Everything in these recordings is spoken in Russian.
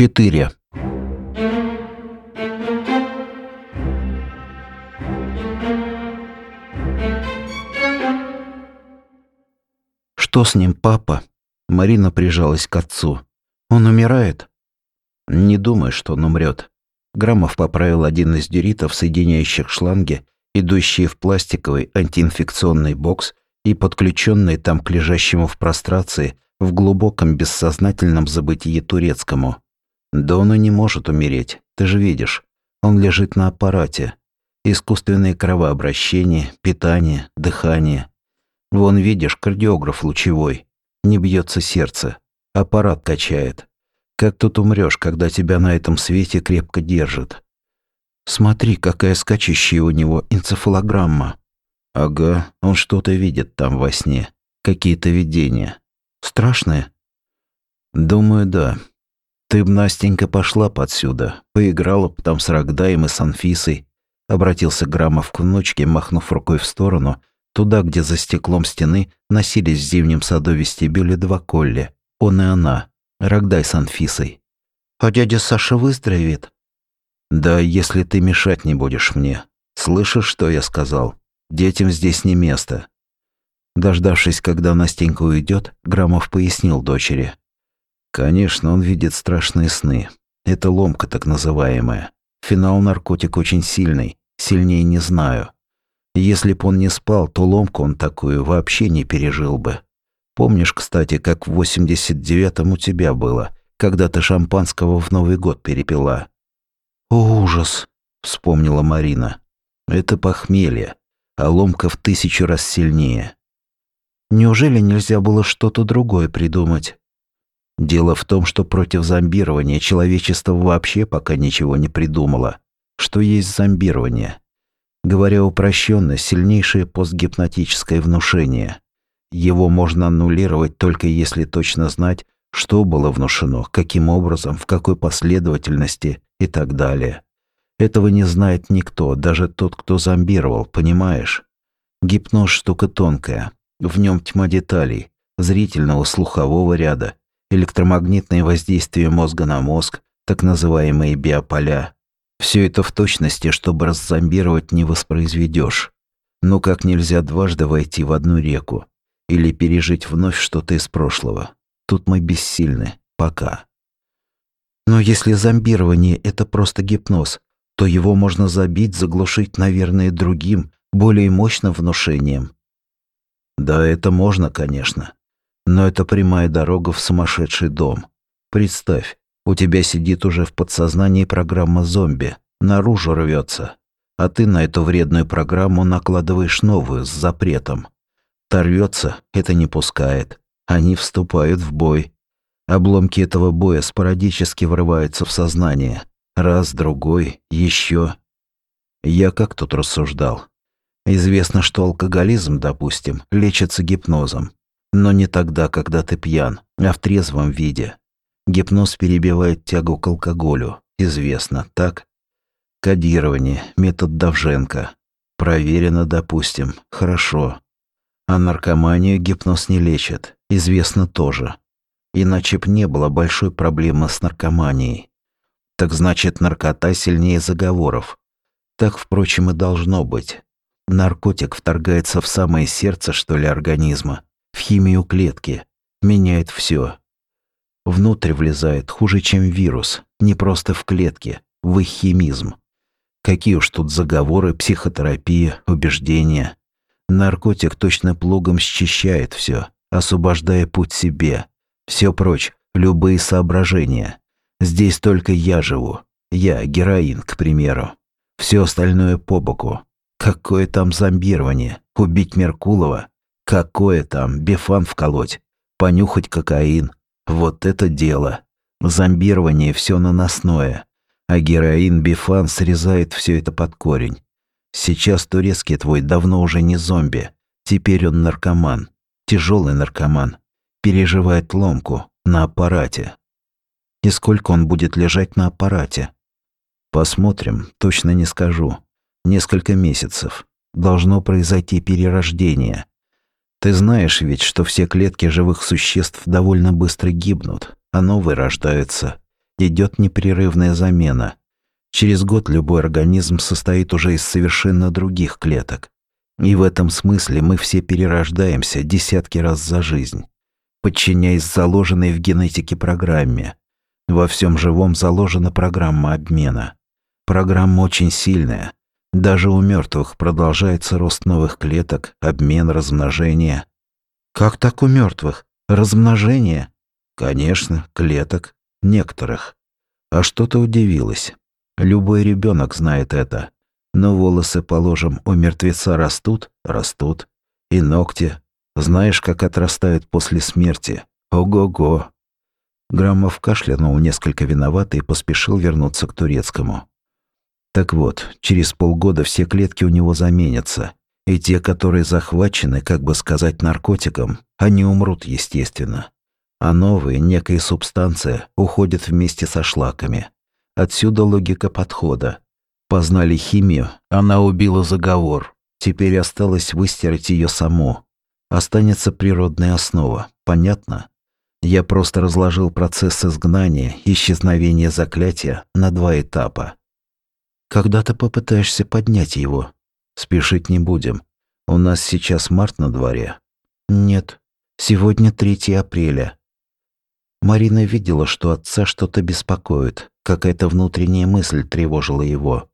4. Что с ним, папа? Марина прижалась к отцу. Он умирает? Не думай, что он умрет. Граммов поправил один из дюритов, соединяющих шланги, идущие в пластиковый антиинфекционный бокс и подключенные там к лежащему в прострации в глубоком бессознательном забытии турецкому. Да он и не может умереть, ты же видишь. Он лежит на аппарате. Искусственное кровообращение, питание, дыхание. Вон видишь, кардиограф лучевой. Не бьется сердце. Аппарат качает. Как тут умрешь, когда тебя на этом свете крепко держит? Смотри, какая скачущая у него энцефалограмма. Ага, он что-то видит там во сне. Какие-то видения. Страшные? Думаю, да. Ты б, Настенька, пошла подсюда, поиграла б там с Рогдаем и с Анфисой. Обратился Грамов к внучке, махнув рукой в сторону, туда, где за стеклом стены носились в зимнем саду вестибюле два колли. Он и она. Рогдай с Анфисой. А дядя Саша выздоровеет? Да, если ты мешать не будешь мне. Слышишь, что я сказал? Детям здесь не место. Дождавшись, когда Настенька уйдет, Грамов пояснил дочери. Конечно, он видит страшные сны. Это ломка так называемая. Финал наркотик очень сильный, сильнее не знаю. Если б он не спал, то ломку он такую вообще не пережил бы. Помнишь, кстати, как в 89-м у тебя было, когда ты шампанского в Новый год перепила? О, ужас, вспомнила Марина. Это похмелье, а ломка в тысячу раз сильнее. Неужели нельзя было что-то другое придумать? Дело в том, что против зомбирования человечество вообще пока ничего не придумало. Что есть зомбирование? Говоря упрощенно, сильнейшее постгипнотическое внушение. Его можно аннулировать только если точно знать, что было внушено, каким образом, в какой последовательности и так далее. Этого не знает никто, даже тот, кто зомбировал, понимаешь? Гипноз штука тонкая. В нем тьма деталей, зрительного, слухового ряда, электромагнитное воздействие мозга на мозг, так называемые биополя. Все это в точности, чтобы раззомбировать, не воспроизведешь. Но как нельзя дважды войти в одну реку или пережить вновь что-то из прошлого. Тут мы бессильны. Пока. Но если зомбирование – это просто гипноз, то его можно забить, заглушить, наверное, другим, более мощным внушением. Да, это можно, конечно. Но это прямая дорога в сумасшедший дом. Представь, у тебя сидит уже в подсознании программа зомби, наружу рвется, а ты на эту вредную программу накладываешь новую с запретом. Торвется, это не пускает. Они вступают в бой. Обломки этого боя спорадически врываются в сознание. Раз, другой, еще. Я как тут рассуждал. Известно, что алкоголизм, допустим, лечится гипнозом. Но не тогда, когда ты пьян, а в трезвом виде. Гипноз перебивает тягу к алкоголю. Известно, так? Кодирование, метод Давженко. Проверено, допустим. Хорошо. А наркоманию гипноз не лечит. Известно тоже. Иначе б не было большой проблемы с наркоманией. Так значит, наркота сильнее заговоров. Так, впрочем, и должно быть. Наркотик вторгается в самое сердце, что ли, организма химию клетки, меняет все. Внутрь влезает хуже, чем вирус, не просто в клетке, в их химизм. Какие уж тут заговоры, психотерапия, убеждения. Наркотик точно плугом счищает все, освобождая путь себе. Все прочь, любые соображения. Здесь только я живу. Я, героин, к примеру. Все остальное по боку. Какое там зомбирование? Убить Меркулова? Какое там, бифан вколоть, понюхать кокаин. Вот это дело. Зомбирование все наносное. А героин, бифан срезает все это под корень. Сейчас турецкий твой давно уже не зомби. Теперь он наркоман. Тяжелый наркоман. Переживает ломку на аппарате. И сколько он будет лежать на аппарате? Посмотрим, точно не скажу. Несколько месяцев. Должно произойти перерождение. Ты знаешь ведь, что все клетки живых существ довольно быстро гибнут, а новые рождаются. идет непрерывная замена. Через год любой организм состоит уже из совершенно других клеток. И в этом смысле мы все перерождаемся десятки раз за жизнь, подчиняясь заложенной в генетике программе. Во всем живом заложена программа обмена. Программа очень сильная. Даже у мертвых продолжается рост новых клеток, обмен, размножение. Как так у мертвых? Размножение? Конечно, клеток. Некоторых. А что ты удивилась? Любой ребенок знает это. Но волосы, положим, у мертвеца растут, растут. И ногти. Знаешь, как отрастают после смерти? Ого-го. Граммов кашлянул несколько виновато и поспешил вернуться к турецкому. Так вот, через полгода все клетки у него заменятся. И те, которые захвачены, как бы сказать, наркотиком, они умрут, естественно. А новые, некая субстанция, уходят вместе со шлаками. Отсюда логика подхода. Познали химию, она убила заговор. Теперь осталось выстирать ее саму. Останется природная основа. Понятно? Я просто разложил процесс изгнания, исчезновения заклятия на два этапа. Когда ты попытаешься поднять его? Спешить не будем. У нас сейчас март на дворе. Нет, сегодня 3 апреля. Марина видела, что отца что-то беспокоит. Какая-то внутренняя мысль тревожила его.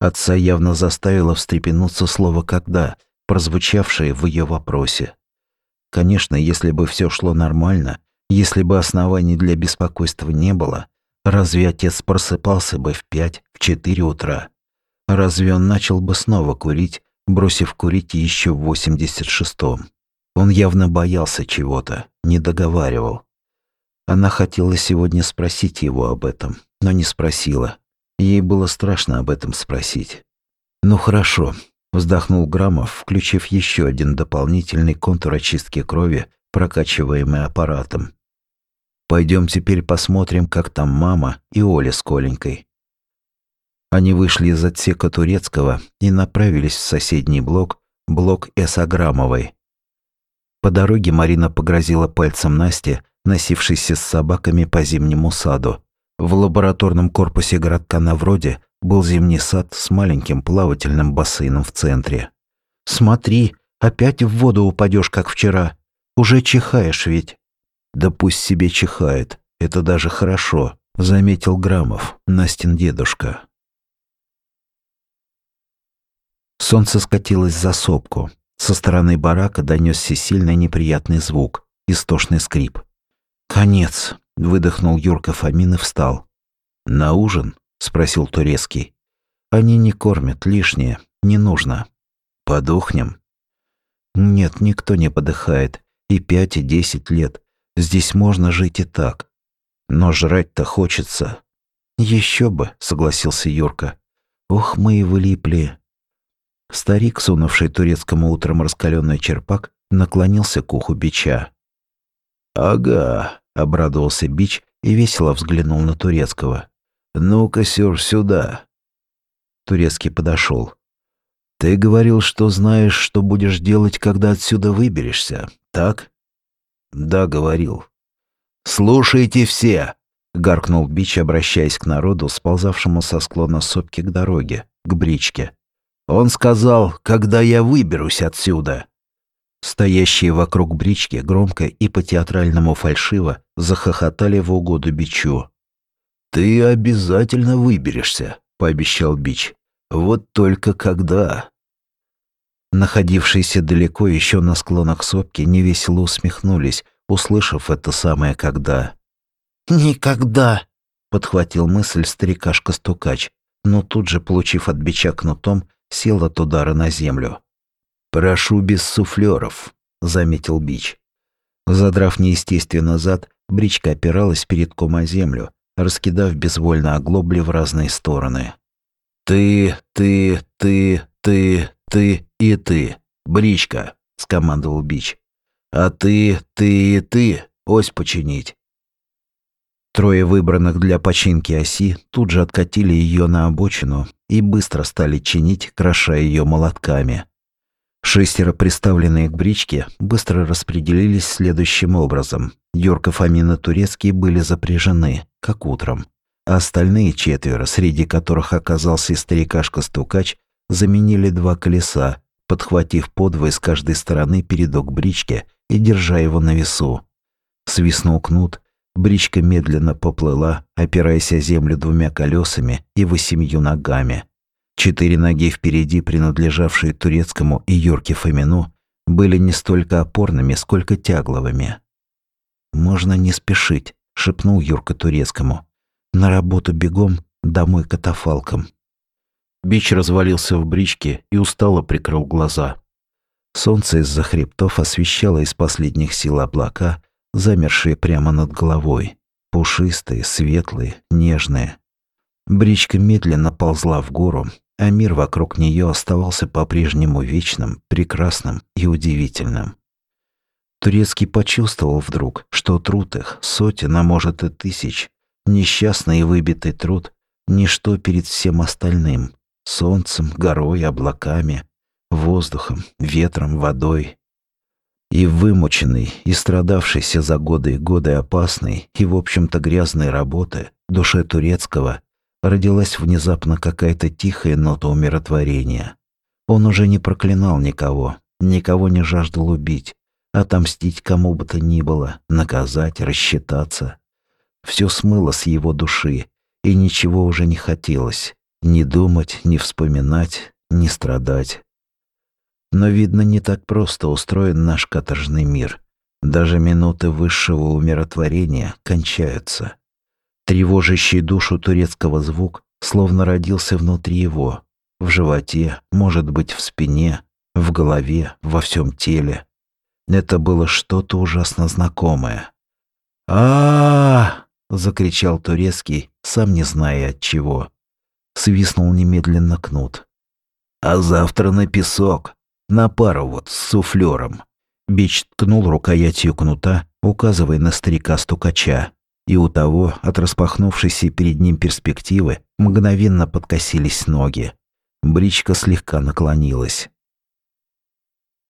Отца явно заставило встрепенуться слово «когда», прозвучавшее в ее вопросе. Конечно, если бы все шло нормально, если бы оснований для беспокойства не было, разве отец просыпался бы в пять, четыре утра? Разве он начал бы снова курить, бросив курить еще в 86-м? Он явно боялся чего-то, не договаривал. Она хотела сегодня спросить его об этом, но не спросила. Ей было страшно об этом спросить. «Ну хорошо», – вздохнул Грамов, включив еще один дополнительный контур очистки крови, прокачиваемый аппаратом. Пойдем теперь посмотрим, как там мама и Оля с Коленькой». Они вышли из отсека Турецкого и направились в соседний блок, блок С. Аграмовой. По дороге Марина погрозила пальцем Насте, носившейся с собаками по зимнему саду, в лабораторном корпусе городка Навроде был зимний сад с маленьким плавательным бассейном в центре. «Смотри, опять в воду упадешь, как вчера. Уже чихаешь ведь». «Да пусть себе чихает, это даже хорошо», — заметил Грамов, Настин дедушка. Солнце скатилось за сопку. Со стороны барака донесся сильный неприятный звук, истошный скрип. «Конец», Выдохнул Юрка Фомин и встал. «На ужин?» – спросил Турецкий. «Они не кормят, лишнее, не нужно. Подохнем?» «Нет, никто не подыхает. И пять, и десять лет. Здесь можно жить и так. Но жрать-то хочется». Еще бы», – согласился Юрка. «Ох, мы и вылипли». Старик, сунувший турецкому утром раскаленный черпак, наклонился к уху бича. «Ага, Обрадовался Бич и весело взглянул на Турецкого. «Ну-ка, Сёр, сюда!» Турецкий подошел. «Ты говорил, что знаешь, что будешь делать, когда отсюда выберешься, так?» «Да, говорил». «Слушайте все!» — гаркнул Бич, обращаясь к народу, сползавшему со склона сопки к дороге, к бричке. «Он сказал, когда я выберусь отсюда!» Стоящие вокруг брички громко и по-театральному фальшиво захохотали в угоду бичу. «Ты обязательно выберешься», — пообещал бич. «Вот только когда?» Находившиеся далеко еще на склонах сопки невесело усмехнулись, услышав это самое «когда». «Никогда!» — подхватил мысль старикашка-стукач, но тут же, получив от бича кнутом, сел от удара на землю. «Прошу без суфлеров», — заметил Бич. Задрав неестественно зад, бричка опиралась перед кома землю, раскидав безвольно оглобли в разные стороны. «Ты, ты, ты, ты, ты и ты, бричка», — скомандовал Бич. «А ты, ты и ты, ось починить». Трое выбранных для починки оси тут же откатили ее на обочину и быстро стали чинить, кроша ее молотками. Шестеро, приставленные к бричке, быстро распределились следующим образом. Юрка, Фомин и Турецкий были запряжены, как утром. а остальные четверо, среди которых оказался и старикашка-стукач, заменили два колеса, подхватив подвое с каждой стороны передок брички и держа его на весу. Свистнул кнут, бричка медленно поплыла, опираясь о землю двумя колесами и восемью ногами. Четыре ноги впереди, принадлежавшие турецкому и Юрке Фомину, были не столько опорными, сколько тягловыми. «Можно не спешить», — шепнул Юрка турецкому. «На работу бегом, домой катафалком». Бич развалился в бричке и устало прикрыл глаза. Солнце из-за хребтов освещало из последних сил облака, замершие прямо над головой. Пушистые, светлые, нежные. Бричка медленно ползла в гору, а мир вокруг нее оставался по-прежнему вечным, прекрасным и удивительным. Турецкий почувствовал вдруг, что труд их, сотен, а может и тысяч, несчастный и выбитый труд, ничто перед всем остальным, солнцем, горой, облаками, воздухом, ветром, водой. И вымученный, и страдавшийся за годы и годы опасной и, в общем-то, грязной работы, душе турецкого родилась внезапно какая-то тихая нота умиротворения. Он уже не проклинал никого, никого не жаждал убить, отомстить кому бы то ни было, наказать, рассчитаться. Все смыло с его души, и ничего уже не хотелось. Ни думать, ни вспоминать, ни страдать. Но, видно, не так просто устроен наш каторжный мир. Даже минуты высшего умиротворения кончаются. Тревожащий душу турецкого звук словно родился внутри его, в животе, может быть, в спине, в голове, во всем теле. Это было что-то ужасно знакомое. а, закричал турецкий, сам не зная от чего свистнул немедленно кнут. «А завтра на песок, на пару вот с суфлером». Бич ткнул рукоятью кнута, указывая на старика-стукача, и у того, от распахнувшейся перед ним перспективы, мгновенно подкосились ноги. Бричка слегка наклонилась.